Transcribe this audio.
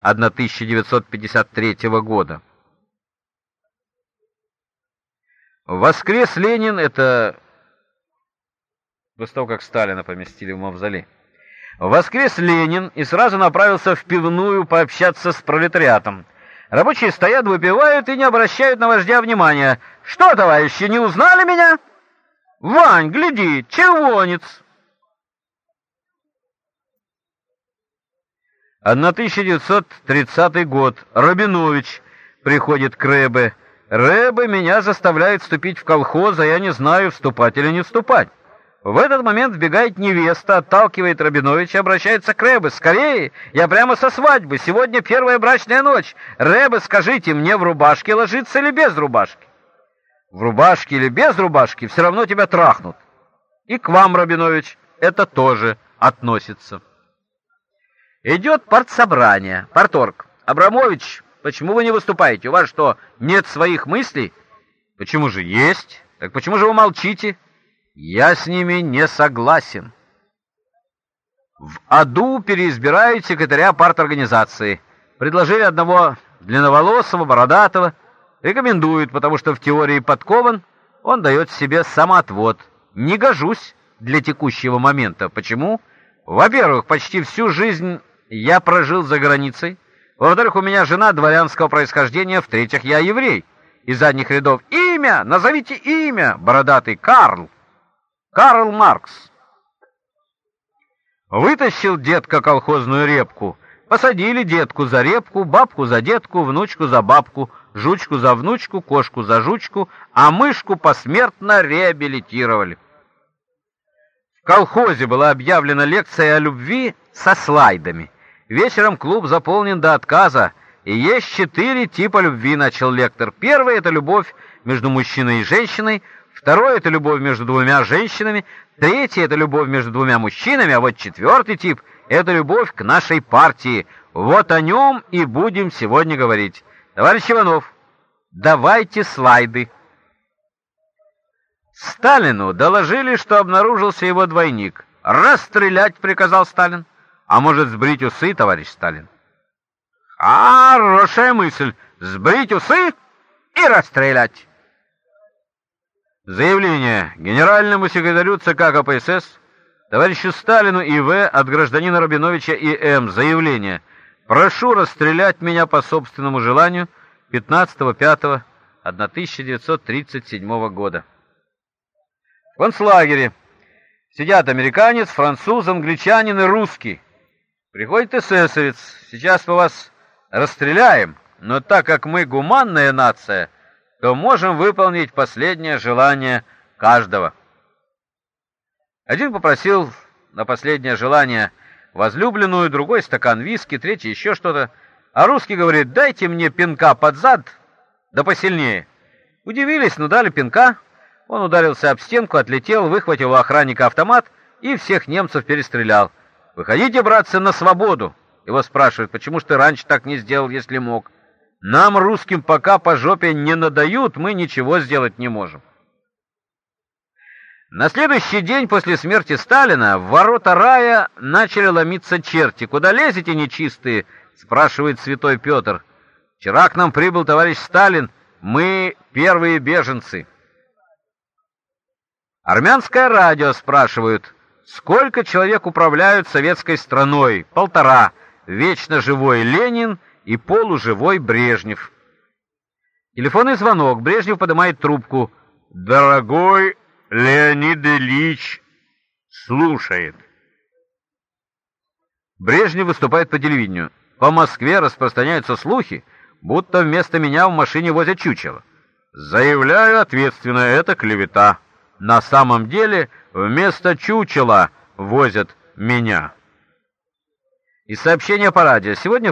1953 года. Воскрес Ленин — это после того, как Сталина поместили в мавзолей. Воскрес Ленин и сразу направился в пивную пообщаться с пролетариатом. Рабочие стоят, выпивают и не обращают на вождя внимания. «Что, товарищи, не узнали меня?» «Вань, гляди, червонец!» 1930 год. Рабинович приходит к Рэбе. Рэбе меня заставляет вступить в колхоз, а я не знаю, вступать или не вступать. В этот момент вбегает невеста, отталкивает Рабиновича, обращается к Рэбе. «Скорее! Я прямо со свадьбы! Сегодня первая брачная ночь! Рэбе, скажите, мне в рубашке ложиться или без рубашки?» «В рубашке или без рубашки все равно тебя трахнут!» «И к вам, Рабинович, это тоже относится!» Идет партсобрание. Парторг. Абрамович, почему вы не выступаете? У вас что, нет своих мыслей? Почему же есть? Так почему же вы молчите? Я с ними не согласен. В аду переизбирают секретаря парторганизации. Предложили одного длинноволосого, бородатого. Рекомендуют, потому что в теории подкован, он дает себе самоотвод. Не гожусь для текущего момента. Почему? Во-первых, почти всю жизнь я прожил за границей. Во-вторых, у меня жена дворянского происхождения. В-третьих, я еврей. Из задних рядов. Имя! Назовите имя! Бородатый Карл. Карл Маркс. Вытащил детка колхозную репку. Посадили детку за репку, бабку за детку, внучку за бабку, жучку за внучку, кошку за жучку, а мышку посмертно реабилитировали. В колхозе была объявлена лекция о любви со слайдами. Вечером клуб заполнен до отказа, и есть четыре типа любви, начал лектор. Первый — это любовь между мужчиной и женщиной, Второе — это любовь между двумя женщинами. Третье — это любовь между двумя мужчинами. А вот четвертый тип — это любовь к нашей партии. Вот о нем и будем сегодня говорить. Товарищ Иванов, давайте слайды. Сталину доложили, что обнаружился его двойник. «Расстрелять!» — приказал Сталин. «А может, сбрить усы, товарищ Сталин?» «Хорошая мысль! Сбрить усы и расстрелять!» Заявление генеральному секретарю ЦК КПСС, товарищу Сталину И.В. от гражданина Рабиновича И.М. Заявление. Прошу расстрелять меня по собственному желанию 15.05.1937 года. В концлагере сидят американец, француз, англичанин и русский. Приходит эсэсовец. Сейчас мы вас расстреляем, но так как мы гуманная нация, то можем выполнить последнее желание каждого. Один попросил на последнее желание возлюбленную, другой стакан виски, третий еще что-то, а русский говорит, дайте мне пинка под зад, да посильнее. Удивились, но дали пинка, он ударился об стенку, отлетел, выхватил у охранника автомат и всех немцев перестрелял. «Выходите, братцы, на свободу!» Его спрашивают, почему ж ты раньше так не сделал, если мог? Нам, русским, пока по жопе не надают, мы ничего сделать не можем. На следующий день после смерти Сталина в ворота рая начали ломиться черти. «Куда лезете, нечистые?» — спрашивает святой Петр. «Вчера к нам прибыл товарищ Сталин. Мы первые беженцы». Армянское радио спрашивают, сколько человек управляют советской страной? Полтора. Вечно живой Ленин и полуживой Брежнев. Телефонный звонок. Брежнев поднимает трубку. «Дорогой Леонид Ильич слушает». Брежнев выступает по телевидению. По Москве распространяются слухи, будто вместо меня в машине возят чучело. Заявляю ответственно, это клевета. На самом деле вместо чучела возят меня. И сообщение по радио. Сегодня